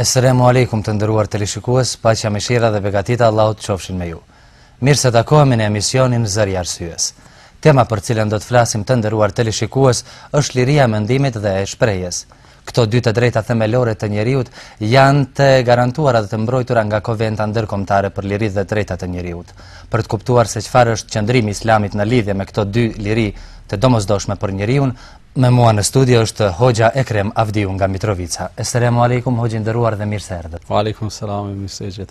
Esalamu alejkum të nderuar teleshikues, paqja, mëshira dhe begatitë e Allahut qofshin me ju. Mirë se takohemi në emisionin Zëri i Arsyes. Tema për cilën do të flasim të nderuar teleshikues është liria e mendimit dhe e shprehjes. Këto dy të drejta themelore të njeriut janë të garantuara dhe të mbrojtura nga Konventa Ndërkombëtare për Liri dhe të Drejta të Njeriut. Për të kuptuar se çfarë është qëndrimi i Islamit në lidhje me këto dy liri të domosdoshme për njeriun, me mua në studio është Hoxha Ekrem Avdiu nga Mitrovica. Esalamu alejkum, Hoxhë i nderuar dhe mirë se erdhët. Wa alejkum selam, mirë se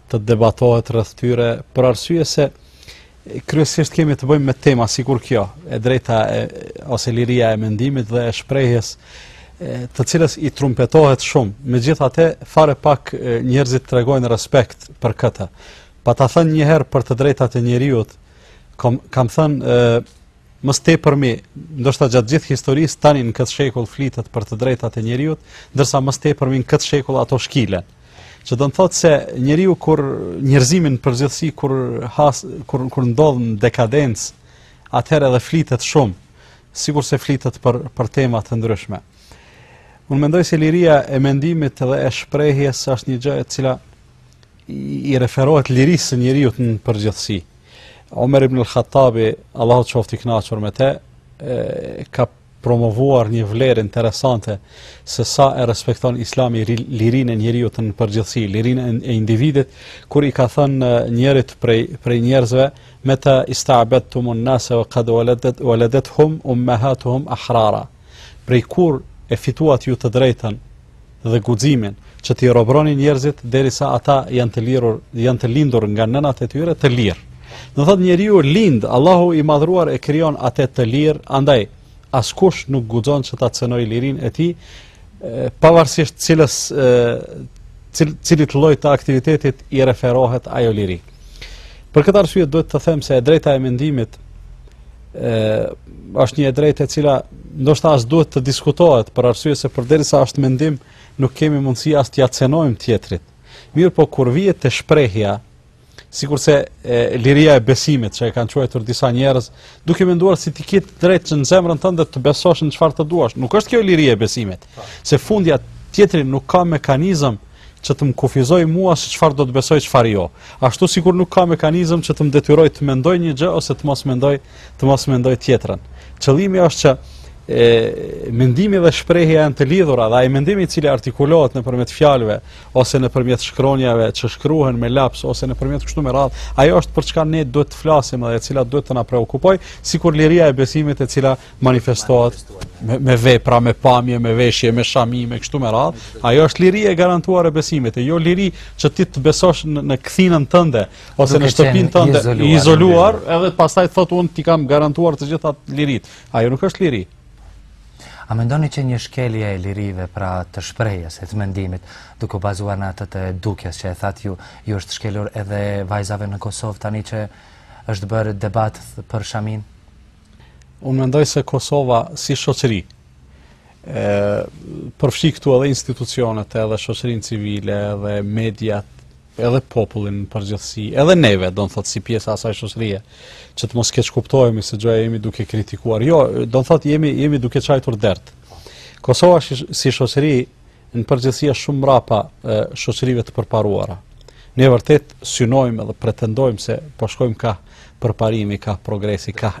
të debatohet rreth tyre për arsye se kryesisht kemi të bëjmë me tema sikur kjo, e drejta e, ose liria e mendimit dhe e shprehjes, të cilës i trumpetohet shumë. Megjithatë, fare pak njerëzit tregojnë respekt për këtë. Pata thënë një herë për të drejtat e njeriut, kam, kam thënë e, më së tepërmi, ndoshta gjatë gjithë historisë tani në këtë shekull flitet për të drejtat e njeriut, ndërsa më së tepërmi në këtë shekull ato shkilen. Që do të thotë se njeriu kur njerëzimi në përgjithësi kur has kur kur ndodh në dekadencë, atëherë edhe flitet shumë, sikurse flitet për për tema të ndryshme. Unë mendoj se liria e mendimit dhe e shprehjes është një gjë e cila i referohet lirisë së njeriut në përgjithësi. Omer ibn al-Khattabi, Allahu qoftë i kënaqur me të, ka promovuar një vlerë interesante se sa e respekton Islami lirinë e njeriut në përgjithësi, lirinë e individit, kur i ka thënë njërit prej prej njerëzve meta ista'badtum an-nas wa qad waladat waladatuhum ummahatuhum ahrara. Prej kur e fituat ju të drejtën dhe guximin që t'i robroni njerëzit derisa ata janë të lirur, janë të lindur nga nënat e tyre të lirë. Do thotë njeriu lind, Allahu i madhruar e krijon atë të lirë, andaj askush nuk guxon që ta cënojë lirinë e tij, pavarësisht cilës cilit lloj të aktivitetit i referohet ajo liri. Për këtë arsye duhet të them se e drejta e mendimit ë është një e drejtë e cila ndoshta as duhet të diskutohet për arsye se përderisa është mendim nuk kemi mundësi as t'ia cenojmë tjetrit. Mirëpo kur vihet te shprehja sikurse liria e besimit që e kanë quajtur disa njerëz duke menduar se si ti ke të drejtë që në zemrën tënde të besosh në çfarë të duash. Nuk është kjo liria e besimit, se fundja tjetri nuk ka mekanizëm që të më kufizojë mua se çfarë do të besoj, çfarë jo. Ashtu sikur nuk ka mekanizëm që të më detyrojë të mendoj një gjë ose të mos mendoj, të mos mendoj tjetrën. Qëllimi është që mendimi dhe shprehja janë të lidhura dhe ai mendim i cili artikulohet nëpërmjet fjalëve ose nëpërmjet shkronjave që shkruhen me laps ose nëpërmjet kështu me radhë, ajo është për çka ne duhet të flasim dhe e cila duhet të na preokupojë, sikur liria e besimit e cila manifestohet me, me vepra, me pamje, me veshje, me shami, me kështu me radhë, ajo është liri e garantuar e besimit, e jo liri që ti të besosh në, në kthinën tënde, ose në shtëpinë tënde, i izoluar, i izoluar edhe pasaj të thotë unë t'i kam garantuar të gjitha liritë. Ajo nuk është liri. A mendoni që një shkelje e lirive pra të shprehjes e të mendimit duke u bazuar në atë të dukjes që e thatë ju, u është shkelur edhe vajzave në Kosovë tani që është bërë debat për shaminë? Unë mendoj se Kosova si shoqëri e përfshij këtu edhe institucionet, edhe shoqërinë civile, edhe mediat, edhe popullin në përgjithësi, edhe neve, domethënë si pjesë e asaj shoqërie, që të mos keqkuptohemi se gjoja jemi duke kritikuar. Jo, domethënë jemi, jemi duke qajtur dert. Kosova si shoqëri në përgjithësi është shumë mbrapa shoqërive të përparuara. Ne vërtet synojmë dhe pretendojmë se po shkojmë kah përparimi, kah progresi, kah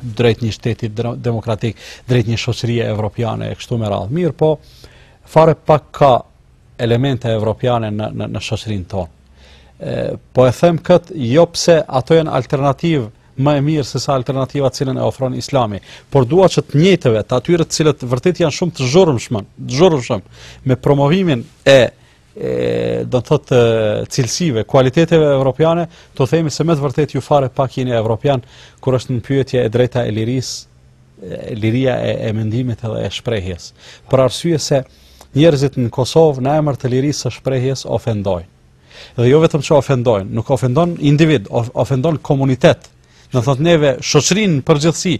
drejt një shteti demokratik, drejt një shoqërie evropiane e kështu me radhë. Mirëpo fare pak ka elemente evropiane në në, në shoqërinë tonë. Po e them këtë, jo pse ato janë alternativë më e mirë sesa alternativa të cilën e ofron Islami, por dua që të njëjtëve, të atyre të cilët vërtet janë shumë të zhurmshëm, të zhurmshëm me promovimin e e do të thotë cilësive, kualiteteve evropiane, t'u themi se me të vërtetë ju fare pak jeni evropianë kur është në pyetje e drejta e lirisë, liria e, e mendimit edhe e shprehjes. Për arsye se njerëzit në Kosovë në emër të lirisë së shprehjes ofendojnë. Dhe jo vetëm që ofendojnë, nuk ofendon individ, ofendon komunitet. Do të thotë neve, shoqërinë në përgjithësi,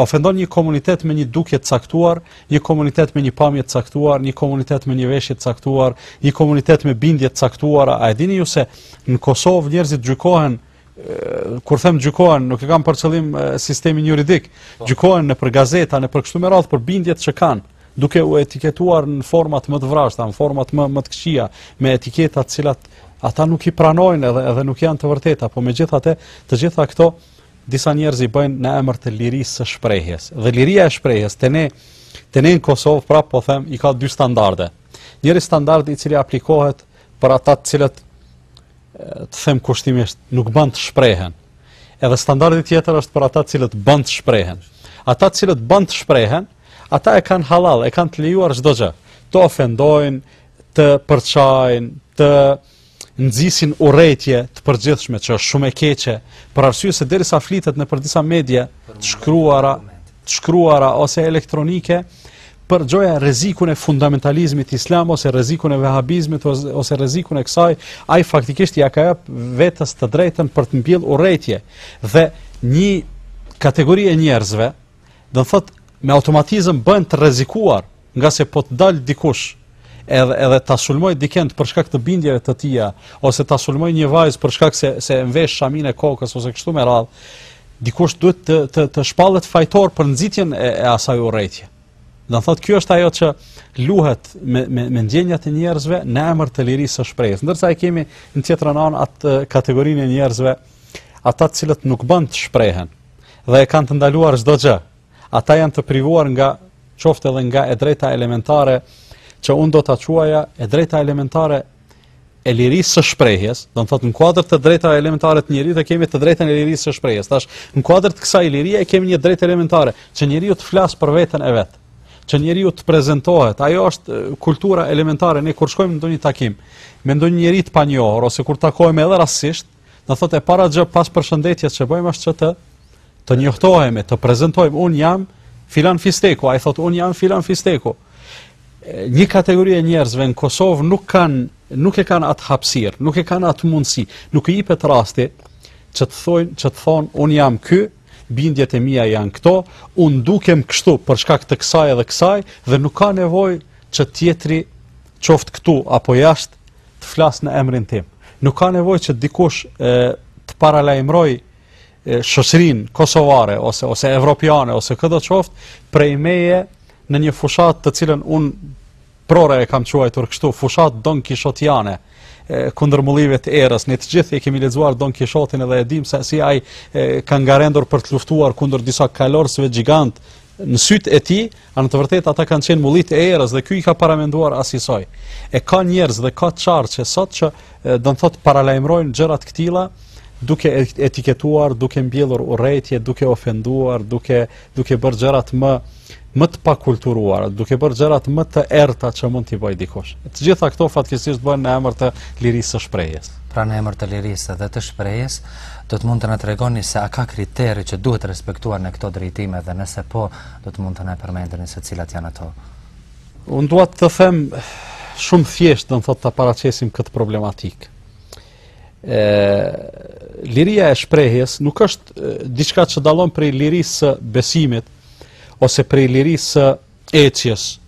ofendon një komunitet me një dukje të caktuar, një komunitet me një pamje të caktuar, një komunitet me një veshje të caktuar, një komunitet me bindje të caktuara, a e dini ju se në Kosovë njerëzit gjykohen kur them gjykohen, nuk e kam për qëllim sistemin juridik, po. gjykohen nëpër gazeta, nëpër kështu me radhë për bindjet që kanë, duke u etiketuar në format më të vrazhda, në format më, më të këqija, me etiketa të cilat ata nuk i pranojnë edhe, edhe nuk janë të vërteta, po megjithatë, të gjitha këto, disa njerëz i bëjnë në emër të lirisë së shprehjes. Dhe liria e shprehjes te ne te ne në Kosovë prapë po them i ka dy standarde. Njëri standard i cili aplikohet për ata të cilët të them kushtimisht nuk bën të shprehen. Edhe standardi tjetër është për ata të cilët bën të shprehen. Ata të cilët bën të shprehen, ata e kanë hallall, e kanë të lejuar çdo gjë. Të ofendojnë, të përçajnë, të nxisin urrejtje të përgjithshme që është shumë e keqe, për arsye se derisa flitet nëpër disa media të shkruara të shkruara ose elektronike për gjoja rrezikun e fundamentalizmit islam ose rrezikun e vehabizmit ose rrezikun e kësaj, ai faktikisht ia ka jap vetes të drejtën për të mbjell urrejtje dhe një kategori e njerëzve do thot me automatizëm bëhen të rrezikuar ngase po të dalë dikush edhe edhe ta sulmoj dikend për shkak të bindjeve të tija ose ta sulmoj një vajzë për shkak se se e mvesh shaminë e kokës ose kështu me radh dikush duhet të të të shpallet fajtor për nxitjen e, e asaj urrejtje do thot kjo është ajo që luhet me me me ndjenjat e njerëzve në emër të lirisë së shprehjes ndërsa e kemi në tjetër anë atë kategorinë e njerëzve ata të cilët nuk bën të shprehen dhe e kanë të ndaluar çdo gjë Ata janë të privuar nga qoftë edhe nga e drejta elementare që unë do ta quaja e drejta elementare e lirisë së shprehjes, do të thotë në kuadër të drejtave elementare të njeriut e kemi të drejtën e lirisë së shprehjes. Tash në kuadër të kësaj lirie e kemi një të drejtë elementare që njeriu të flas për veten e vet, që njeriu të prezantohet. Ajo është kultura elementare ne kur shkojmë në ndonjë takim me ndonjë njeri të panjohur ose kur takohemi edhe rastësisht, Do thotë e para gjë pas përshëndetjes që bëjmë është që të të njoftohemi, të prezantohemi un jam filan fisteku, ai thotë un jam filan fisteku. Një kategori e njerëzve në Kosovë nuk kanë nuk e kanë atë hapësir, nuk e kanë atë mundësi, nuk i jepet rasti që të thonë që të thon un jam ky, bindjet e mia janë këto, un dukem kështu për shkak të kësaj edhe kësaj dhe nuk ka nevojë që tjetri qoftë këtu apo jashtë, të flas në emrin tim. Nuk ka nevojë që dikush e, të paralajmëroj shoqërinë kosovare ose ose evropiane ose këdo qoftë prej meje në një fushat të cilën un prore e kam quajtur kështu fushat Don Kishotiane kundër mullive të erës. Ne të gjithë e kemi lexuar Don Kishotin edhe e dimë se si ai ka ngarendur për të luftuar kundër disa kalorësve gjigant në sytë e tij, a në të vërtetë ata kanë qenë mullinjtë e erës dhe ky i ka paramenduar asisoj. E ka njerëz dhe ka qarqe sot që do të thotë paralajmërojnë gjëra të këtilla duke etiketuar, duke mbjellur urrejtje, duke ofenduar, duke duke bërë gjëra të më më të pakulturuara, duke bërë gjëra të më të errta që mund t'i bëjë dikush. Të gjitha këto fatkeqësisht bëhen në emër të lirisë së shprehjes. Pra në emër të lirisë dhe të shprehjes, Do të mund të na tregoni se a ka kritere që duhet respektuar në këto drejtime dhe nëse po, do të mund të na përmendni se cilat janë ato? Unë dua të them shumë thjesht, do të thotë ta paraqesim këtë problematikë. Ë liria e shprehjes nuk është diçka që dallon prej lirisë së besimit ose prej lirisë së ecjes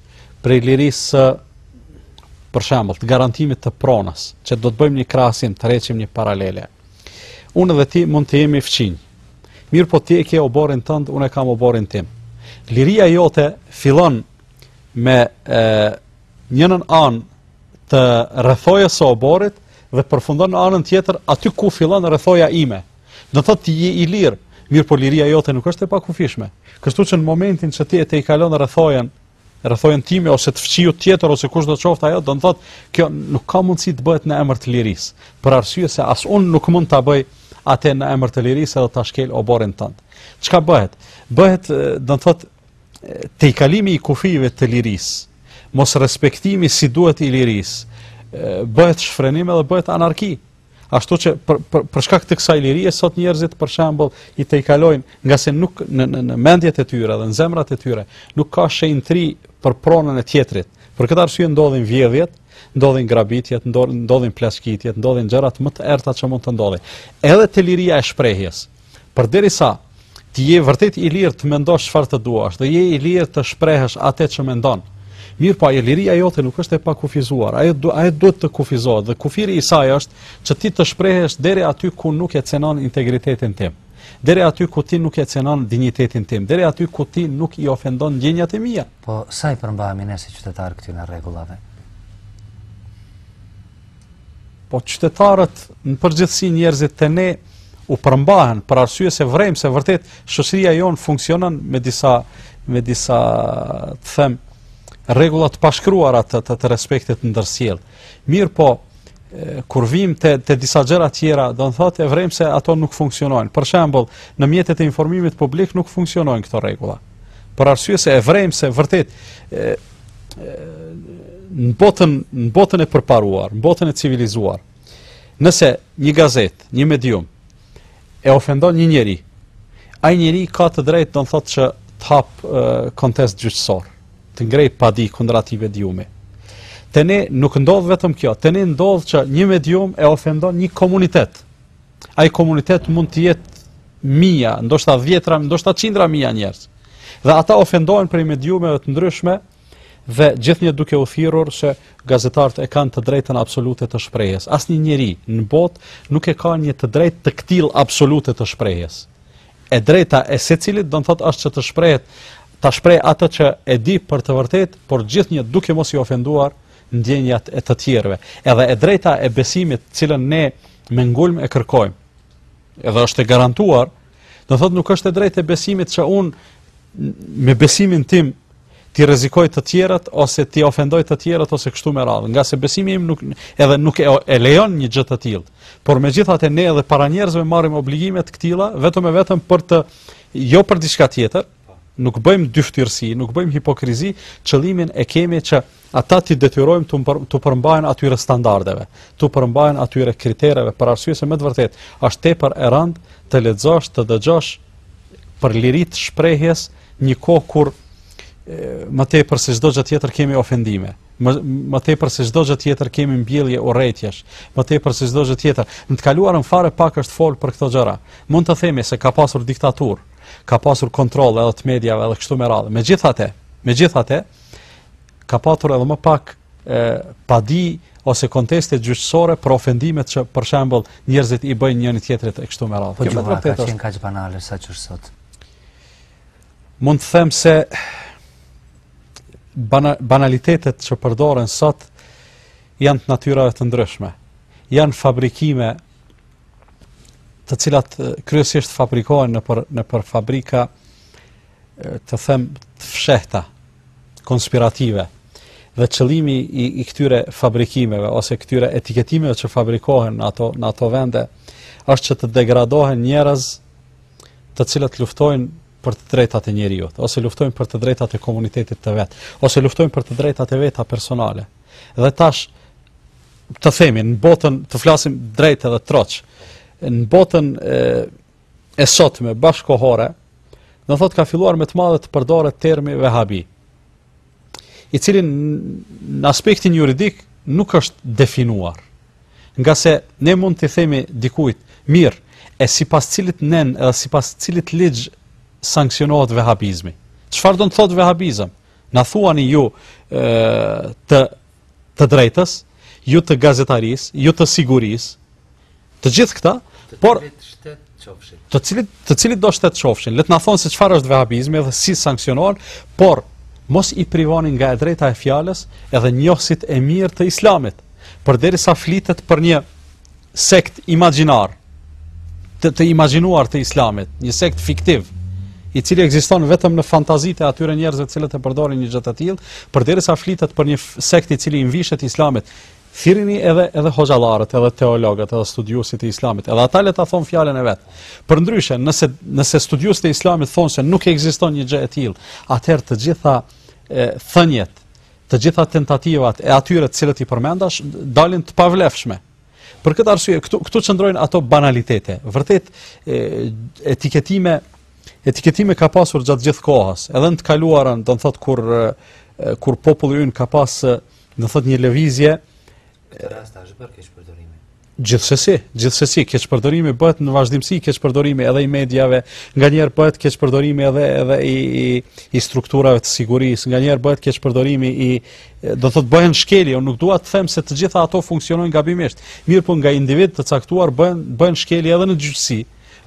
prej lirisë së për shembull të garantimit të pronës, që do të bëjmë një krahasim, të heqim një paralele. Unë dhe ti mund të jemi fqinj. Mirëpo ti e ke oborrin tënd, unë e kam oborrin tim. Liria jote fillon me e, njërën anë të rrethojës së oborrit dhe përfundon në anën tjetër aty ku fillon rrethoja ime. Do thotë ti je i lirë, mirëpo liria jote nuk është e pakufishme. Kështu që në momentin që ti e tejkalon rrethojën, rrethojën time ose të fqiut tjetër ose kushdo qoftë ajo, do të thotë kjo nuk ka mundësi të bëhet në emër të lirisë, për arsye se as unë nuk mund ta bëj atë në emër të lirisë edhe ta shkel oborrin tënd. Çka bëhet? Bëhet do të thotë tejkalimi i kufijve të lirisë, mosrespektimi si duhet i lirisë, bëhet shfrenim edhe bëhet anarki. Ashtu që për për për shkak të kësaj lirie sot njerëzit për shembull i tejkalojnë, ngase nuk në në në mendjet e tyre dhe në zemrat e tyre nuk ka shenjtëri për pronën e tjetrit. Për këtë arsye ndodhin vjedhjet, ndodhin grabitjet, ndodhin plaçkitjet, ndodhin gjërat më të errta që mund të ndodhin. Edhe te liria e shprehjes, Përderisa ti je vërtet i lirë të mendosh çfarë të duash dhe je i lirë të shprehësh atë që mendon. Mirëpo, ajo liria jote nuk është e pakufizuar, ajo du, ajo duhet të kufizohet dhe kufiri i saj është që ti të shprehesh deri aty ku nuk e cenon integritetin tim, deri aty ku ti nuk e cenon dinjitetin tim, deri aty ku ti nuk i ofendon ndjenjat e mia. Po sa i përmbahemi ne si qytetarë këtyre rregullave? Po qytetarët në përgjithësi njerëzit te ne u përmbahen për arsye se vrejmë se vërtet shoqëria jonë funksionon me disa me disa të them rregulla të pashkruara të, të, të respektit ndërsjell. Mirëpo, kur vijmë te te disa gjëra tjera, do të thotë e vrejmë se ato nuk funksionojnë. Për shembull, në mjetet e informimit publik nuk funksionojnë këto rregulla. Për arsye se e vrejmë se vërtet në botën në botën e përparuar, në botën e civilizuar, nëse një gazetë, një medium e ofendon një njeri, ai njeri ka të drejtë do të thotë që të hap kontest gjyqësor, të ngrej padi kundër atij mediumi. Te ne nuk ndodh vetëm kjo, te ne ndodh që një medium e ofendon një komunitet. Ai komunitet mund të jetë mija, ndoshta dhjetëra, ndoshta qindra mija njerëz. Dhe ata ofendohen prej mediumeve të ndryshme dhe gjithnjë duke u thirrur se gazetarët e kanë të drejtën absolute të shprehjes. Asnjë njeri në botë nuk e ka një të drejtë të këtillë absolute të shprehjes. E drejta e secilit do të thotë është që të shprehet ta shpreh atë që e di për të vërtetë, por gjithnjë duke mos i ofenduar ndjenjat e të tjerëve. Edhe e drejta e besimit, të cilën ne me ngulm e kërkojmë, edhe është e garantuar, do thotë nuk është e drejtë e besimit që unë me besimin tim t'i rrezikoj të tjerët ose t'i ofendoj të tjerët ose kështu me radhë, ngase besimi im nuk edhe nuk e, e lejon një gjë të tillë. Por megjithatë ne edhe para njerëzve marrim obligime të këtilla, vetëm e vetëm për të jo për diçka tjetër, nuk bëjmë dyfytyrësi, nuk bëjmë hipokrizi, qëllimin e kemi që ata t'i detyrojmë t'u për, t'u përmbahen atyre standardeve, t'u përmbahen atyre kritereve për arsye se me të vërtetë është tepër e rëndë të lexosh, të dëgjosh për liri t'shprehjes një kohë kur më tepër se çdo gjë tjetër kemi ofendime më më tepër se çdo gjë tjetër kemi mbjellje urrejtjesh, më tepër se çdo gjë tjetër. Në të kaluarën fare pak është fol për këto gjëra. Mund të themi se ka pasur diktaturë, Ka pasur kontroll edhe të mediave edhe kështu me radhë. Megjithatë, megjithatë ka patur edhe më pak ë padi ose konteste gjyqësore për ofendimet që për shembull njerëzit i bëjnë njëri tjetrit e kështu me radhë. Po gjuha ka qenë kaq banale sa që është sot. Mund të them se banalitetet që përdoren sot janë të natyrave të ndryshme. Janë fabrikime të cilat kryesisht fabrikohen nëpër nëpër fabrika të them të fshehta konspirative dhe qëllimi i, i këtyre fabrikimeve ose këtyre etiketimeve që fabrikohen në ato në ato vende është që të degradohen njerëz të cilat luftojnë për të drejtat e njeriut, ose luftojnë për të drejtat e komunitetit të vet, ose luftojnë për të drejtat e veta personale. Dhe tash të themi në botën, të flasim drejt edhe troç. Në botën e, e sotme bashkëkohore, do thotë ka filluar me të madhe të përdoret termi vehabi. I cili në aspektin juridik nuk është definuar. Ngase ne mund t'i themi dikujt, mirë, e sipas cilit nen edhe sipas cilit ligj sankcionohet vehabizmi. Çfarë do të thotë vehabizëm? Na thuani ju ë të të drejtës, ju të gazetarisë, ju të sigurisë. Të gjithë këta, të por të cilit të cilitdo shtet qofshin, le të na thonë se çfarë është vehabizmi dhe si sanksionohen, por mos i privoni nga e drejta e fjalës edhe njohësit e mirë të islamit, përderisa flitet për një sekt imagjinar, të imagjinuar të islamit, një sekt fiktiv, i cili ekziston vetëm në fantazitë e atyre njerëzve të cilët e përdorin një gjë të tillë, përderisa flitet për një sekt i cili i mvishet islamit. Thirrini edhe edhe hoxhallarët, edhe teologët, edhe studiuesit e islamit, edhe ata le ta thon fjalën e vet. Përndryshe, nëse nëse studiuesit e islamit thonë se nuk ekziston një gjë e tillë, atëherë të gjitha e, thënjet, të gjitha tentativat e atyre të cilët i përmendash dalin të pavlefshme. Për këtë arsye këtu këtu qëndrojnë ato banalitete. Vërtet etiketime etiketime ka pasur gjatë gjithë kohës, edhe në të kaluarën, do të thotë kur kur populli ynë ka pas do thotë një lëvizje këtë rast është bërë keqpërdorimi. Gjithsesi, gjithsesi keqpërdorimi bëhet në vazhdimsi keqpërdorimi edhe i mediave, nganjëherë bëhet keqpërdorimi edhe edhe i i, i strukturave të sigurisë, nganjëherë bëhet keqpërdorimi i do thotë bëhen shkelje, unë nuk dua të them se të gjitha ato funksionojnë gabimisht. Mirëpo nga individë të caktuar bëhen bëhen shkelje edhe në gjyqësi,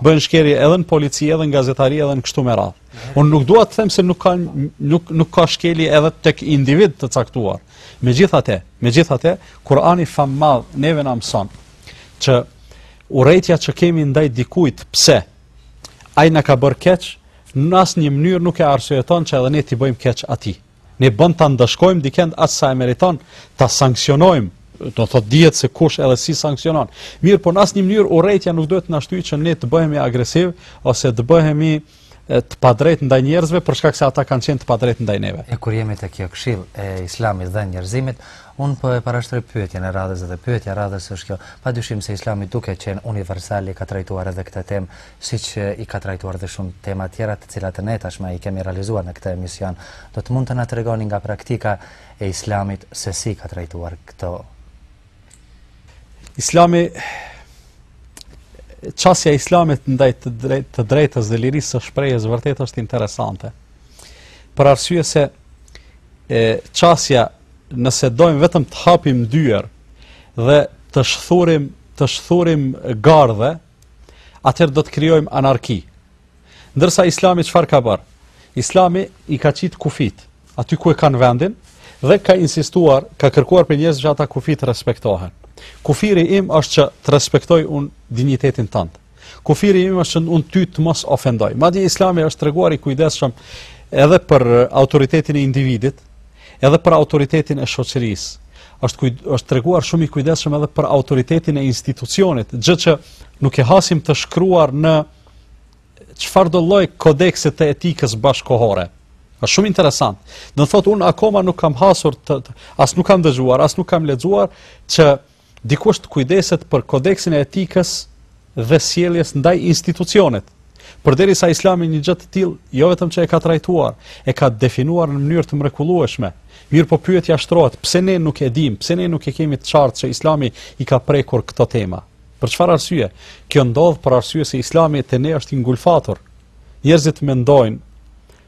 bëhen shkelje edhe në polici, edhe në gazetari, edhe në kështu me radhë. Unë nuk dua të them se nuk ka nuk nuk ka shkelje edhe tek individë të caktuar. Megjithatë, megjithatë, Kurani famëlartë neve na mëson që urrejtja që kemi ndaj dikujt, pse ai na ka bërë keq, në asnjë mënyrë nuk e arsyeton që edhe ne t'i bëjmë keq atij. Ne bën ta ndëshkojmë dikend aq sa e meriton, ta sanksionojmë, do thot dihet se kush edhe si sanksionon. Mirëpo në asnjë mënyrë urrejtja nuk duhet të na shtyjë që ne të bëhemi agresivë ose të bëhemi të padrejtë ndaj njerëzve për shkak se ata kanë qenë të padrejtë ndaj neve. E kur jemi te kjo këshillë e Islamit dhe njerëzimit, un po e parashtroj pyetjen e radhës dhe pyetja e radhës është kjo. Padyshim se Islami duke qenë universal e ka trajtuar edhe këtë temë siç i ka trajtuar dhe shumë tema tjera të cilat ne tashmë i kemi realizuar në këtë emision. Do të mund të na tregoni nga praktika e Islamit se si i ka trajtuar këto? Islami, qasja e islamit ndaj të drejtë të drejtës dhe lirisë së shprehjes vërtet është interesante. Për arsye se e qasja nëse dojmë vetëm të hapim dyer dhe të shthurim të shthurim gardhe, atëherë do të krijojmë anarki. Ndërsa Islami çfarë ka bërë? Islami i ka qitë kufijtë, aty ku e kanë vendin dhe ka insistuar, ka kërkuar prej njerëzve që ata kufij të respektohen. Kufiri im është që të respektoj unë dinjitetin tënd. Kufiri im është që unë ty të mos ofendoj. Madje Islami është treguar i kujdesshëm edhe për autoritetin e individit, edhe për autoritetin e shoqërisë, është kuj, është treguar shumë i kujdesshëm edhe për autoritetin e institucionit, gjë që nuk e hasim të shkruar në çfarëdo lloj kodekse të etikës bashkëkohore. Është shumë interesant. Do thotë un akoma nuk kam hasur të, të as nuk kam dëgjuar, as nuk kam lexuar që dikush të kujdeset për kodeksin e etikës dhe sjelljes ndaj institucionit. Përderisa Islami një gjë të tillë jo vetëm që e ka trajtuar, e ka definuar në mënyrë të mrekullueshme. Mirëpo pyetja shtrohet, pse ne nuk e dimë, pse ne nuk e kemi të qartë që Islami i ka prekur këto tema? Për çfarë arsye? Kjo ndodh për arsye se Islami te ne është i ngulfatur. Njerëzit mendojnë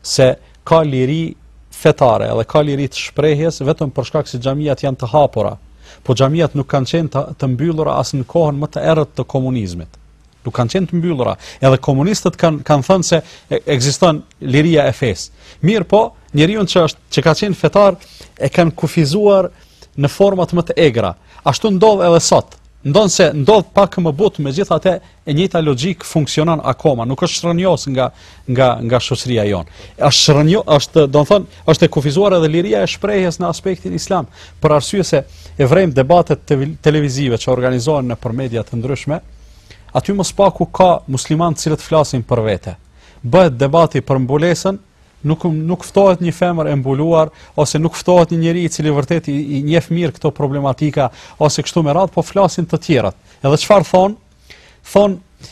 se ka liri fetare dhe ka liri të shprehjes vetëm për shkak se xhamiat janë të hapura. Po xhamiat nuk kanë qenë të, të mbyllura as në kohën më të errët të komunizmit. Nuk kanë qenë të mbyllura. Edhe komunistët kanë kanë thënë se ekziston liria e fesë. Mirëpo, njeriun që është që ka qenë fetar e kanë kufizuar në format më të egra. Ashtu ndodh edhe sot. Ndonëse ndodh pak më butë, megjithatë E njëjta logjikë funksionon akoma, nuk është shrrënjos nga nga nga shoqëria jonë. Është shrrënjo, është, do të thotë, është e kufizuar edhe liria e shprehjes në aspektin islam, për arsye se e vërejmë debatet te, televizive që organizohen nëpër media të ndryshme, aty më së paku ka muslimanë të cilët flasin për vete. Bëhet debati për mbulesën, nuk nuk ftohet një femër e mbuluar ose nuk ftohet një njeri i cili vërtet i, i njeh mirë këto problematika ose kështu me radhë, po flasin të tjerët. Edhe çfarë thonë? Thonë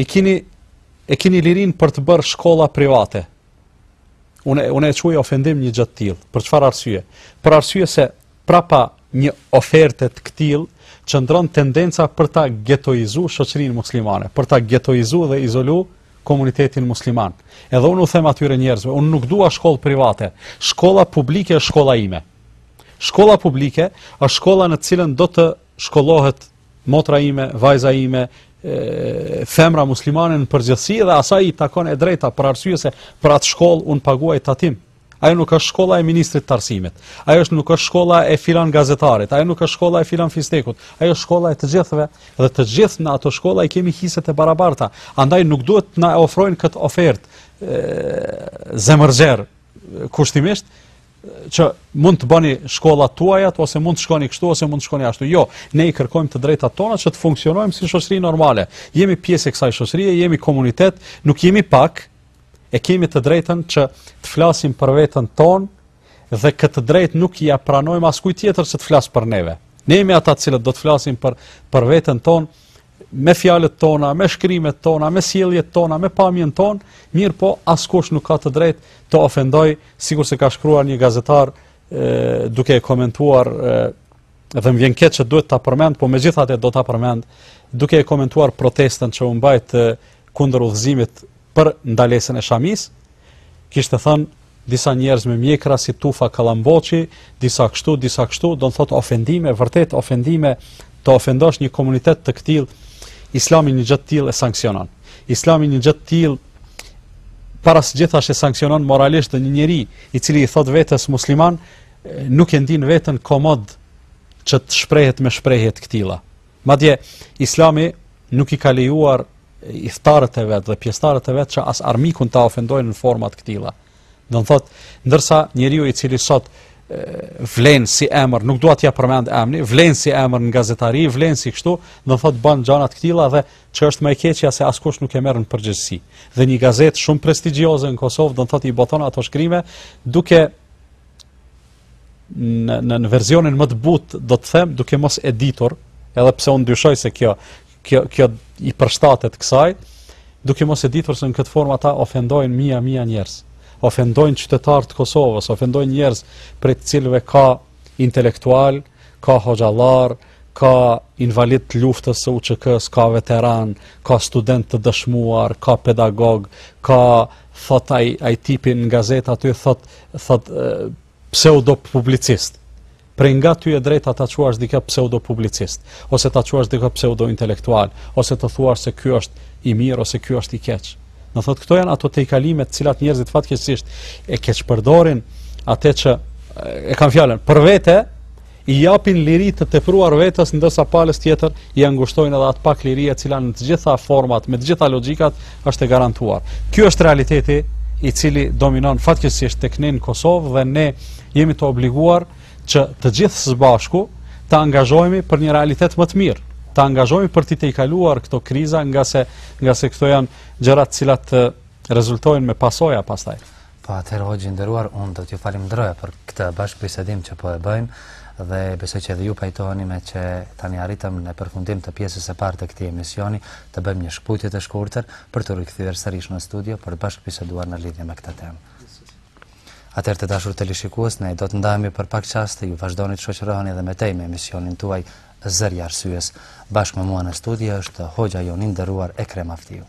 i keni e keni lirinë për të bërë shkolla private. Unë unë e quaj ofendim një gjë të tillë. Për çfarë arsye? Për arsye se prapa një oferte të këtillë qëndron tendenca për ta getoizu shoqërinë muslimane, për ta getoizu dhe izolu komunitetin musliman. Edhe unë u them atyre njerëzve, unë nuk dua shkollë private. Shkolla publike është shkolla ime. Shkolla publike është shkolla në të cilën do të shkollohet motra ime, vajza ime, e, femra muslimane në përgjithësi dhe asaj i takon e drejta për arsye se për atë shkollë unë paguaj tatim. Ajo nuk është shkolla e ministrit të arsimit. Ajo është nuk është shkolla e filan gazetarit, ajo nuk është shkolla e filan fistekut. Ajo është shkolla e të gjithëve dhe të gjithë në ato shkolla i kemi hiset e barabarta. Andaj nuk duhet të na ofrojnë këtë ofertë zemërgjerë kushtimisht që mund të bëni shkollat tuajat ose mund të shkoni kështu ose mund të shkoni ashtu. Jo, ne i kërkojmë të drejtat tona që të funksionojmë si shoqëri normale. Jemi pjesë e kësaj shoqërie, jemi komunitet, nuk jemi pak, e kemi të drejtën që të flasim për veten tonë dhe këtë drejtë nuk ia pranojmë askujt tjetër që të flasë për neve. Ne jemi ata të cilët do të flasim për për veten tonë me fjalët tona, me shkrimet tona, me sjelljet tona, me pamjen tonë, mirëpo askush nuk ka të drejtë të ofendojë, sikurse ka shkruar një gazetar duke e komentuar dhe më vjen keq që duhet ta përmend, po megjithatë do ta përmend, duke e komentuar protestën që u mbajt kundër udhëzimit për ndalesën e shamisë, Kishte thënë disa njerëz me mjekra si tufa kallamboçi, disa kështu, disa kështu, do të thotë ofendime, vërtet ofendime, të ofendosh një komunitet të këtill, Islami një gjë të tillë e sanksionon. Islami një gjë të tillë para së gjithash e sanksionon moralisht dhe një njeri i cili i thot vetes musliman nuk e ndin veten komod që të shprehet me shprehje të këtilla. Madje Islami nuk i ka lejuar ithtarët e vet dhe pjesëtarët e vet që as armikun ta ofendojnë në forma të këtilla. Do të thotë, ndërsa njeriu i cili sot vlen si emër, nuk dua t'ja përmend emnin, vlen si emër në gazetari, vlen si kështu, do thot ban gjana të këtilla dhe që është më e keqja se askush nuk e merr në përgjegjësi. Dhe një gazetë shumë prestigjioze në Kosovë do thot i boton ato shkrime duke në në versionin më të butë do të them duke mos e ditur, edhe pse unë dyshoj se kjo kjo kjo i përshtatet kësaj, duke mos e ditur se në këtë formë ata ofendojnë mija mija njerëz. Ofendojnë qytetarë të Kosovës, ofendojnë njerëz prej të cilëve ka intelektualë, ka hoxhallarë, ka invalidë të luftës së UÇK-së, ka veteranë, ka studentë të dëshmuar, ka pedagogë, ka thot ai ai tipi në gazetë aty thot thot pseudo publicist. Prej nga ty e drejta ta quash dikë pseudo publicist ose ta quash dikë pseudo intelektual ose të thuash se ky është i mirë ose ky është i keq. Do thot këto janë ato tejkalime të cilat njerëzit fatkeqësisht e keqpërdorin atë që e kanë fjalën për vete i japin liri të tepruar vetes ndërsa palës tjetër ia ngushtojnë edhe atë pak liri e cila në të gjitha format, me të gjitha logjikat është e garantuar. Ky është realiteti i cili dominon fatkeqësisht tek ne në Kosovë dhe ne jemi të obliguar që të gjithë së bashku të angazhohemi për një realitet më të mirë, të angazhohemi për t'i tejkaluar këto kriza ngase ngase këto janë gjëra të cilat rezultojnë me pasoja pastaj. Po atëherë hoxhë i nderuar unë do t'ju falënderoja për këtë bashkëbisedim që po e bëjmë dhe besoj që edhe ju pajtoheni meqë tani arritëm në përfundim të pjesës së parë të këtij emisioni, të bëjmë një shkputje të shkurtër për t'u rikthyer sërish në studio për të bashkëbiseduar në lidhje me këtë temë. Atëherë të dashur teleshikues, ne do të ndajemi për pak çaste, ju vazhdoni të shoqëroheni edhe më tej me emisionin tuaj Zëri i Arsyes. Bashkë me mua në studio është hoxha jonë i nderuar Ekrem Avdiu.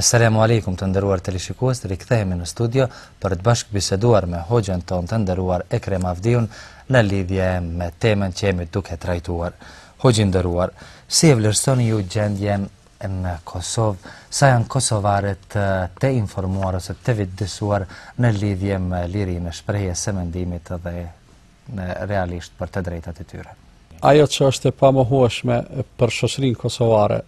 Esselamu alejkum të nderuar teleshikues, rikthehemi në studio për të bashkëbiseduar me hoxhën tonë të nderuar Ekrem Avdiun në lidhje me temën që jemi duke trajtuar. Hoxhë i nderuar, si e vlerësoni ju gjendjen në Kosovë, sa janë kosovarët të, të informuar ose të vetëdijesuar në lidhje me lirinë e shprehjes së mendimit dhe realisht për të drejtat e tyre. Ajo që është e pamohueshme për shoqërinë kosovare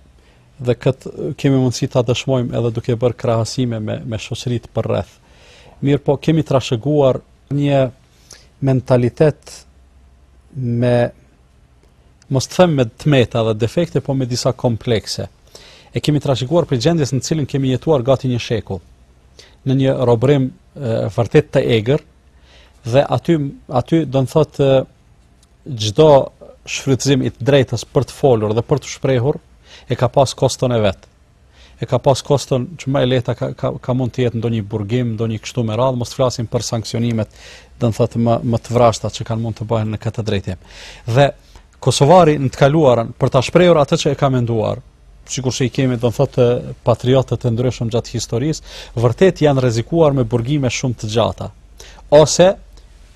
dhe kët kemi mundësi ta dëshmojmë edhe duke bërë krahasime me me shoqëritë përreth. Mirëpo kemi trashëguar një mentalitet me, mos të them me të meta dhe defekte, po me disa komplekse. E kemi trashëguar për gjendjes në cilën kemi jetuar gati një shekull në një robrim vërtet të egër, Dhe aty aty do të thotë çdo shfrytëzim i të drejtës për të folur dhe për t'u shprehur e ka pas koston e vet. E ka pas koston që më e lehta ka, ka ka mund të jetë ndonjë burgim, ndonjë kështu me radhë, mos të flasim për sanksionimet, do të thotë më më të vrashta që kanë mund të bahen në këtë drejtim. Dhe Kosovari në të kaluarën për ta shprehur atë që e ka menduar, sikurse i kemi do të thotë patriotët e ndryshëm gjatë historisë, vërtet janë rrezikuar me burgime shumë të gjata. Ose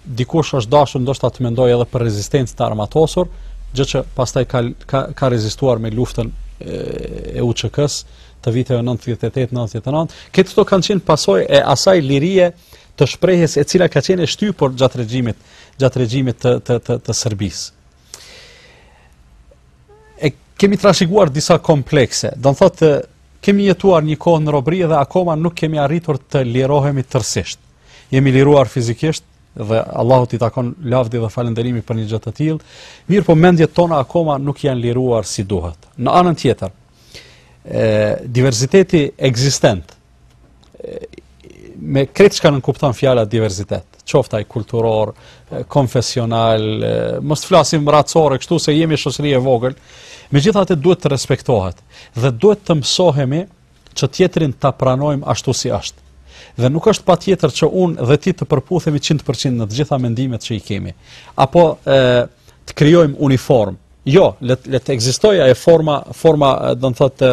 dikush është dashur ndoshta të mendojë edhe për rezistencë të armatosur, gjë që pastaj ka ka, ka rezultuar me luftën e UÇK-s të viteve 98-99. Këto kanë qenë pasojë e asaj lirie të shprehjes e cila ka qenë e shtypur gjatë regjimit, gjatë regjimit të të të, të Serbisë. E kemi trashëguar disa komplekse. Do të thotë kemi jetuar një kohë në robëri dhe akoma nuk kemi arritur të lirohemi tërësisht. Jemi liruar fizikisht dhe Allahut i takon lavdi dhe falënderimi për një gjë të tillë. Mirëpo mendjet tona akoma nuk janë liruar si duhet. Në anën tjetër, ë diversiteti ekzistent me krejt çka nënkupton fjala diversitet, qoftë ai kulturor, konfesional, mos të flasim racore, kështu se jemi shoqëri e vogël, megjithatë duhet të respektohet, dhe duhet të mësohemi që tjetrin ta pranojmë ashtu si është. Dhe nuk është patjetër që unë dhe ti të përputhemi 100% në të gjitha mendimet që i kemi. Apo e, të krijojmë uniform. Jo, le të ekzistojë ajo forma, forma do të thotë,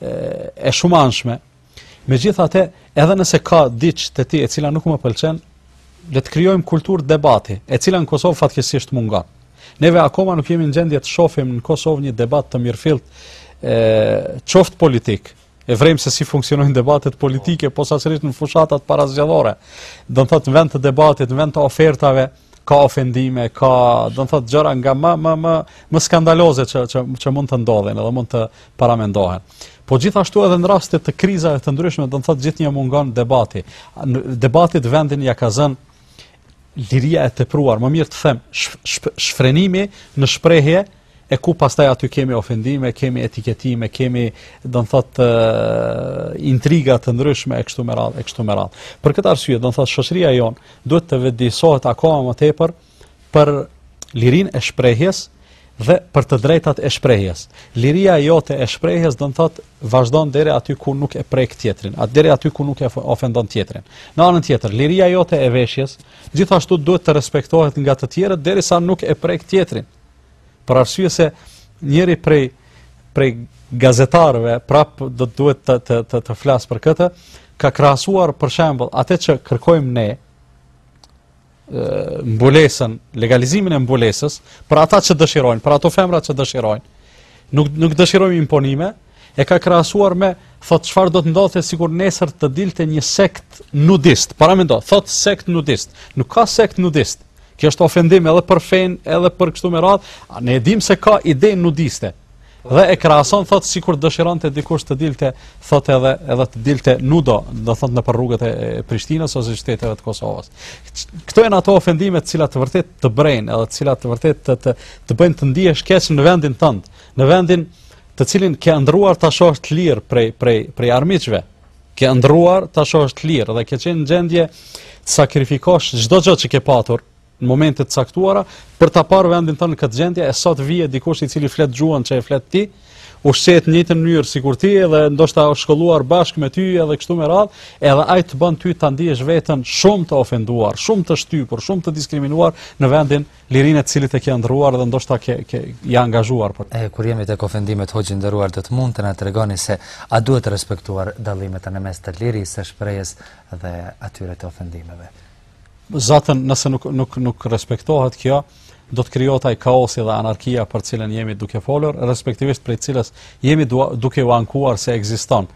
e shumanshme. Megjithatë, edhe nëse ka diç te ti e cila nuk më pëlqen, le të krijojmë kulturë debati, e cila në Kosovë fatkeqësisht mungon. Neve akoma nuk jemi në gjendje të shohim në Kosovë një debat të mirëfillt, ë qoftë politik. E vërejmë se si funksionojnë debatet politike, posaçërisht në fushatat parazgjedhore. Do të thotë në vend të debatit, në vend të ofertave, ka ofendime, ka, do të thotë gjëra nga më më më më skandaloze që që që mund të ndodhin edhe mund të paramendohen. Po gjithashtu edhe në raste të krizave të ndryshme, do të thotë gjithnjë mungon debati. Debatit vendin ia ka zënë liria e tepruar, më mirë të them, shfrenimi në shprehje e ku pastaj aty kemi ofendime, kemi etiketime, kemi, do të thotë, intriga të ndryshme e kështu me radhë, e kështu me radhë. Për këtë arsye, do të thotë shoqëria jonë duhet të vetëdijsohet akoma më tepër për lirinë e shprehjes dhe për të drejtat e shprehjes. Liria jote e shprehjes do të thotë vazhdon deri aty ku nuk e prek tjetrin, aty deri aty ku nuk e ofendon tjetrin. Në anën tjetër, liria jote e veshjes gjithashtu duhet të respektohet nga të tjerët derisa nuk e prek tjetrin. Për arsye se njëri prej prej gazetarëve prap do të duhet të të të, të flas për këtë, ka krahasuar për shembull atë që kërkojmë ne mbulesën, legalizimin e mbulesës për ata që dëshirojnë, për ato femra që dëshirojnë. Nuk nuk dëshirojmë imponime, e ka krahasuar me thot çfarë do të ndodhte sikur nesër të dilte një sekt nudist. Paramendo, thot sekt nudist. Nuk ka sekt nudist. Kjo është ofendim edhe për fenë, edhe për kështu me radhë. Ne e dimë se ka ide nudiste. Dhe e krahason thotë sikur dëshiron dikush të dilte, thotë edhe edhe të dilte nudo, do thotë nëpër rrugët e Prishtinës ose qyteteve të Kosovës. Këto janë ato ofendime të cilat të vërtet të brejnë, edhe të cilat të vërtet të të, të bëjnë të ndihesh keq në vendin tënd, në vendin të cilin ke ëndrruar ta shohësh të lirë prej prej prej armiqve, Ke ëndrruar ta shohësh të lirë dhe ke qenë në gjendje të sakrifikosh çdo gjë që ke patur në momente të caktuara për ta parë vendin tënd në këtë gjendje e sot vjen dikush i cili flet gjuhën që e flet ti, ushqehet në të njëjtën mënyrë sikur ti edhe ndoshta është shkolluar bashkë me ty edhe kështu me radhë, edhe ai të bën ty ta ndiesh veten shumë të ofenduar, shumë të shtypur, shumë të diskriminuar në vendin Lirinë e të cilit e ke ëndrruar dhe ndoshta ke qenë i angazhuar për të. Kur jemi tek ofendimet hoxhë i nderuar do të mund të na tregoni se a duhet të respektuar dallimet në mes të lirisë së shprehjes dhe atyre të ofendimeve. Zaten nëse nuk nuk nuk respektohet kjo, do të krijohet ai kaosi dhe anarkia për të cilën jemi duke folur, respektivisht prej të cilës jemi duke u ankuar se ekziston.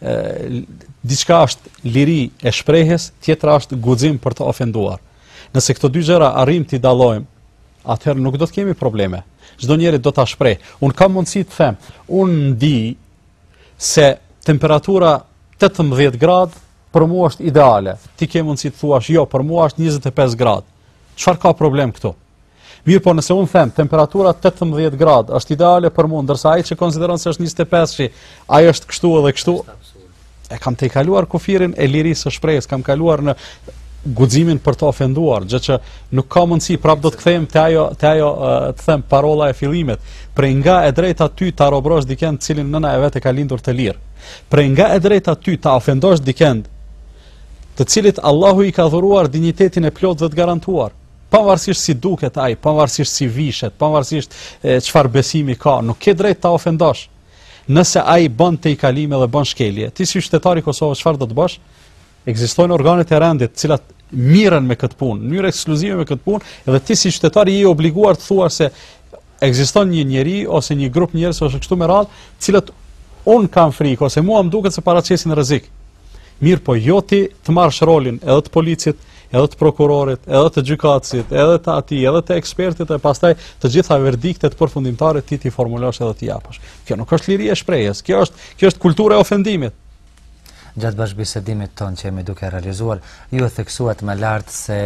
Ë diçka është liri e shprehjes, tjetra është guxim për të ofenduar. Nëse këto dy gjëra arrijmë t'i dallojmë, atëherë nuk do të kemi probleme. Çdo njeri do ta shpreh. Un kam mundësi të them, un ndiej se temperatura 18 gradë për mua është ideale. Ti ke mundësi të thuash, jo, për mua është 25 gradë. Çfarë ka problem këtu? Mirëpo nëse unë them, temperatura 18 gradë është ideale për mua, ndërsa ai që konsideron se është 25 shi, ai është kështu edhe kështu, e kam tejkaluar kufirin e lirisë së shprehjes, kam kaluar në guximin për të ofenduar, gjë që nuk ka mundësi, prap do të kthehem te ajo, te ajo të them parola e fillimit, prej nga e drejta ty ta robërosh dikë të cilin nëna e vet e ka lindur të lirë, prej nga e drejta ty ta ofendosh dikë të cilit Allahu i ka dhuruar dignitetin e plotë dhe të garantuar, pavarësisht si duket ai, pavarësisht si vishet, pavarësisht çfarë besimi ka, nuk ke drejt ta ofendosh. Nëse ai bën tejkalime dhe bën shkelje, ti si qytetar i Kosovës çfarë do të bësh? Ekzistojnë organet e rendit, të cilat mirën me këtë punë, në mënyrë ekskluzive me këtë punë, dhe ti si qytetar je i obliguar të thuash se ekziston një njeri ose një grup njerëz ose kështu me radhë, të cilët unë kam frikë ose mua më duket se paraqesin rrezik. Mirëpo jo ti të marrsh rolin edhe të policit, edhe të prokurorit, edhe të gjykatësit, edhe të atij, edhe të ekspertit e pastaj të gjitha verdiktet përfundimtare ti t'i formulosh edhe t'i japësh. Kjo nuk është liri e shprehjes, kjo është, kjo është kultura e ofendimit. Gjatë bashkëbisedimit tonë që jemi duke realizuar, ju e theksuat më lart se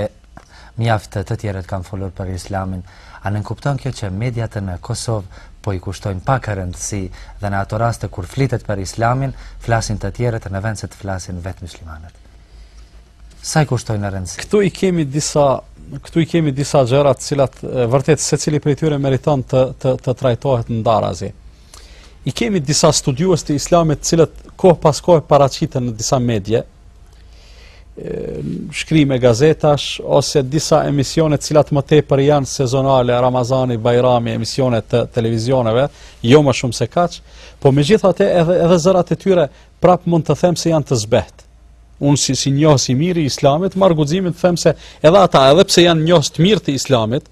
Mjaft të tjerët kanë folur për Islamin. A nënkupton kjo që mediat në Kosovë po i kushtojnë pak rëndësi dhe në ato raste kur flitet për Islamin, flasin të tjerët në vend se të flasin vetë muslimanët? Sa i kushtojnë rëndësi? Këtu i kemi disa këtu i kemi disa gjëra të cilat vërtet secili prej tyre meriton të të të trajtohet ndarazi. I kemi disa studiues të Islamit të cilët kohë pas kohë paraqiten në disa media, shkrime gazetash ose disa emisione të cilat më tepër janë sezonale, Ramazani, Bajrami, emisione të televizioneve, jo më shumë se kaq, po megjithatë edhe edhe zërat e tyre prap mund të them se janë të zbehtë. Unë si si njohës i mirë i Islamit, marr guximin të them se edhe ata, edhe pse janë njohës të mirë të Islamit,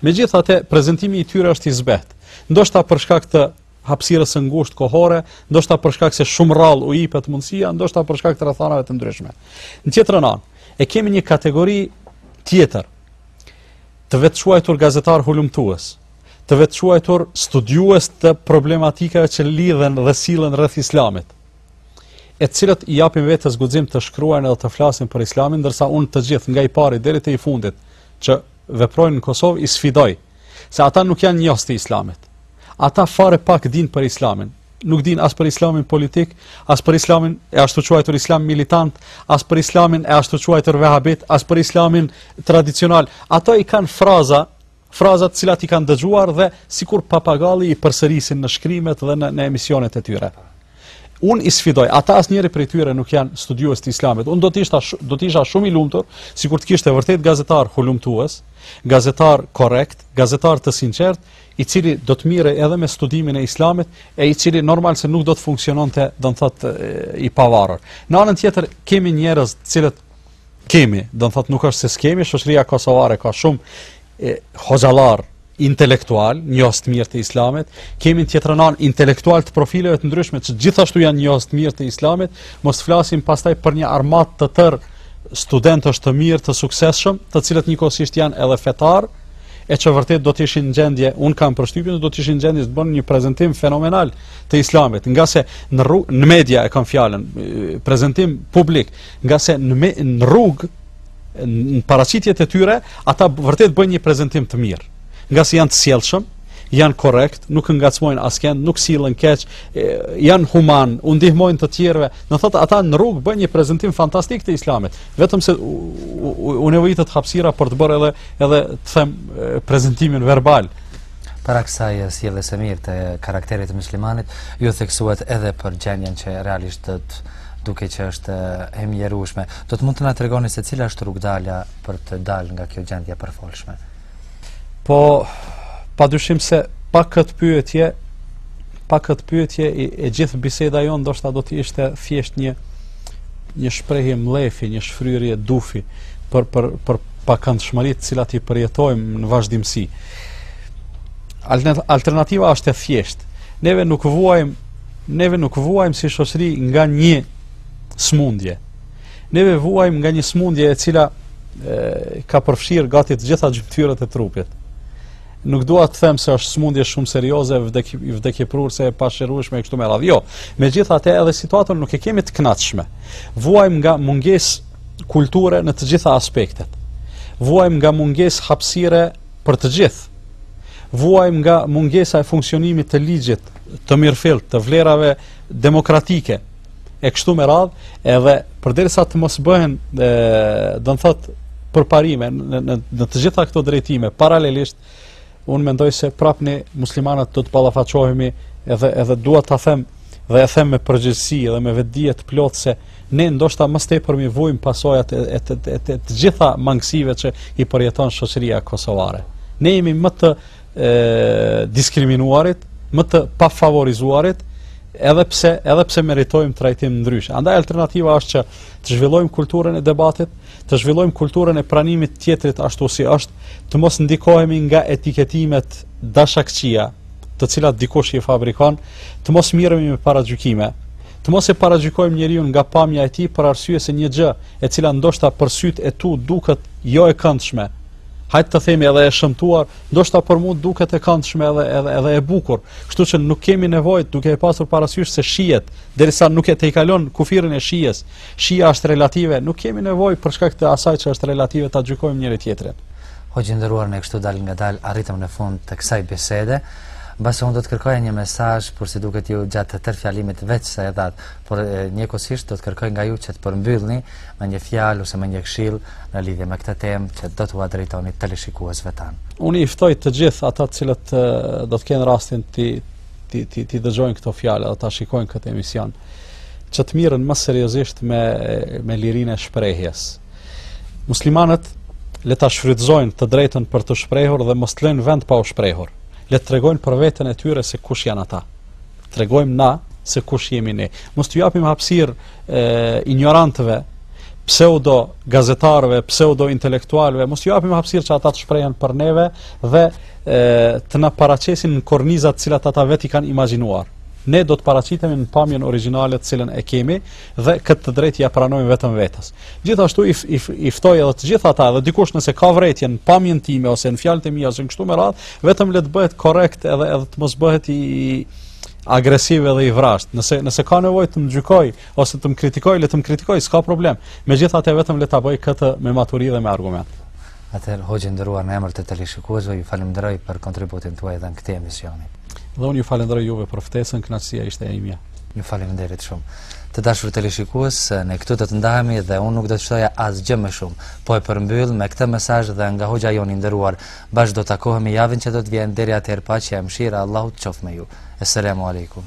megjithatë prezantimi i tyre është i zbehtë. Ndoshta për shkak të hapësirës së ngushtë kohore, ndoshta për shkak se shumë rrallë u jepet mundësia, ndoshta për shkak të rrethanave të ndryshme. Në tjetrën anë, e kemi një kategori tjetër të vetëquajtur gazetarë hulumtues, të vetëquajtur studiues të problematikave që lidhen dhe sillen rreth islamit, e të cilët i japin vetes guxim të shkruajnë dhe të flasin për islamin, ndërsa unë të gjithë nga i pari deri te i fundit që veprojnë në Kosovë i sfidoj se ata nuk janë njohës të islamit. Ata fare pak dinë për islamin. Nuk dinë as për islamin politik, as për islamin e ashtuquajtur islam militant, as për islamin e ashtuquajtur vehabit, as për islamin tradicional. Ato i kanë fraza, fraza të cilat i kanë dëgjuar dhe sikur papagalli i përsërisin në shkrimet dhe në, në emisionet e tyre. Unë i sfidoj, ata asnjëri prej tyre nuk janë studiues të islamit. Unë do të isha, do të isha shumë i lumtur, sikur të kishte vërtet gazetar hulumtues, gazetar korrekt, gazetar të sinqertë, i cili do të mirej edhe me studimin e islamit, e i cili normal se nuk do të funksiononte, domethënë, i pavarur. Në anën tjetër, kemi njerëz të cilët kemi, domethënë, nuk është se s'kemi, shoqëria kosovare ka shumë e hoxhallar intelektual, njohës të mirë të islamit, kemi në tjetër anë intelektual të profileve të ndryshme që gjithashtu janë njohës të mirë të islamit, mos flasim pastaj për një armat të tërë studentësh të mirë të suksesshëm, të cilët njëkohësisht janë edhe fetar, e që vërtet do të ishin në gjendje, un kam përshtypjen do të ishin në gjendje të bënë një prezantim fenomenal të islamit, ngase në rrugë në media e kam fjalën, prezantim publik, ngase në në rrugë në paraqitjet e tyre, ata vërtet bëjnë një prezantim të mirë. Ngase janë të sjellshëm, janë korrekt, nuk ngacmojnë askënd, nuk sillen keq, janë human, u ndihmojnë të tjerëve. Do thotë ata në rrugë bëjnë një prezantim fantastik të Islamit, vetëm se u, u, u nevojitet hapësira për të bërë edhe edhe të them prezantimin verbal. Para kësaj sjelljes së mirë të karakterit të muslimanit, ju theksuat edhe për gjendjen që realisht të duket që është e mjerueshme. Do të mund të na tregoni se cila është rrugdalja për të dalë nga kjo gjendje e përfolshme? Po, padyshim se pa këtë pyetje, pa këtë pyetje e, e gjithë biseda jonë ndoshta do të ishte thjesht një një shprehje mlefi, një shfryrje dufi për për për pakëndshmëritë të cilat i përjetojmë në vazhdimësi. Alternativa është e thjeshtë. Neve nuk vuajmë Neve nuk vuajmë si shoqëri nga një smundje. Neve vuajmë nga një smundje e cila e, ka përfshirë gati të gjitha gjymtyrët e trupit. Nuk dua të them se është smundje shumë serioze, vdekje vdekje prurëse e pashërueshme kështu me radhë. Jo. Megjithatë edhe situatën nuk e kemi të kënaqshme. Vuajmë nga mungesë kulture në të gjitha aspektet. Vuajmë nga mungesë hapësire për të gjithë. Vuajmë nga mungesa e funksionimit të ligjit të mirëfillt, të vlerave demokratike e kështu me radh, edhe përderisa të mos bëhen, do të thotë, përparime në, në, në të gjitha këto drejtime paralelisht, unë mendoj se prapë ne muslimanët do të ballafaqohemi edhe edhe dua ta them dhe e them me përgjegjësi dhe me vetëdije të plotë se ne ndoshta më tepërmi vujm pasojat e të të të gjitha mangësive që i përjeton shoqëria kosovare. Ne jemi më të diskriminuarit, më të pafavorizuarit, edhe pse edhe pse meritojmë trajtim ndryshe. Andaj alternativa është që të zhvillojmë kulturën e debatit, të zhvillojmë kulturën e pranimit tjetrit ashtu si është, të mos ndikohemi nga etiketimet dashakëqija, të cilat dikush i fabrikon, të mos miremi me paragjykime, të mos e paragjykojmë njeriun nga pamja e tij për arsye se një gjë e cila ndoshta për sytë e tu duket jo e këndshme, hajt të themi edhe e shëmtuar, ndoshta por mund duket e këndshme edhe, edhe, edhe e bukur. Kështu që nuk kemi nevojë duke e pasur parasysh se shijet, derisa nuk e tejkalon kufirin e shijes, shija është relative, nuk kemi nevojë për shkak të asaj që është relative ta gjykojmë njëri-tjetrin. Hoxhë i nderuar, ne kështu dalëngadalë, arritëm në fund të kësaj bisede, pase unë do të kërkoja një mesazh, por si duket ju gjatë të tërë fjalimit veç se e dhatë, por njëkohësisht do të kërkoj nga ju që të përmbyllni me një fjalë ose me një këshillë në lidhje me këtë temë që do t'ua drejtoni teleshikuesve tanë. Unë i ftoj të gjithë ata të cilët do të kenë rastin t'i t'i t'i t'i dëgjojnë këto fjalë dhe ta shikojnë këtë emision që të mirren më seriozisht me me lirinë e shprehjes. Muslimanët le ta shfrytëzojnë të drejtën për t'u shprehur dhe mos të lënë vend pa u shprehur. Le të tregojnë për veten e tyre se kush janë ata. tregojmë na se kush jemi ne. Mos t'u japim hapësirë injorantëve, pseudo gazetarëve, pseudo intelektualëve, mos t'u japim hapësirë që ata të shprehen për neve dhe e, të na paraqesin në korniza të cilat ata vetë i kanë imagjinuar. Ne do të paraqitemi në pamjen origjinale të cilën e kemi, dhe këtë të drejtë ia pranojmë vetëm vetes. Gjithashtu i, i, i ftoj edhe të gjithë ata, edhe dikush nëse ka vërejtje në pamjen time ose në fjalët e mia ose kështu me radhë, vetëm le të bëhet korrekt edhe edhe të mos bëhet agresiv edhe i vrazhdë. Nëse nëse ka nevojë të më gjykojë ose të më kritikojë, le të më kritikojë, s'ka problem. Megjithatë vetëm le ta bëjë këtë me maturi dhe me argument. Atëherë, hoxhë i nderuar, në emër të teleshikuesve, ju falënderoj për kontributin tuaj edhe në këtë emision. Dhe unë ju falënderoj juve për ftesën, kënaqësia ishte e imja. Ju faleminderit shumë. Të dashur teleshikues, ne këtu do të ndahemi dhe unë nuk do të shtoja asgjë më shumë. Po e përmbyll me këtë mesazh dhënë nga hoxha jonë i nderuar. Bashkë do të takohemi javën që do të vjen deri atëherë paqja e mëshira e Allahut qoftë me ju. Esalamu alejkum.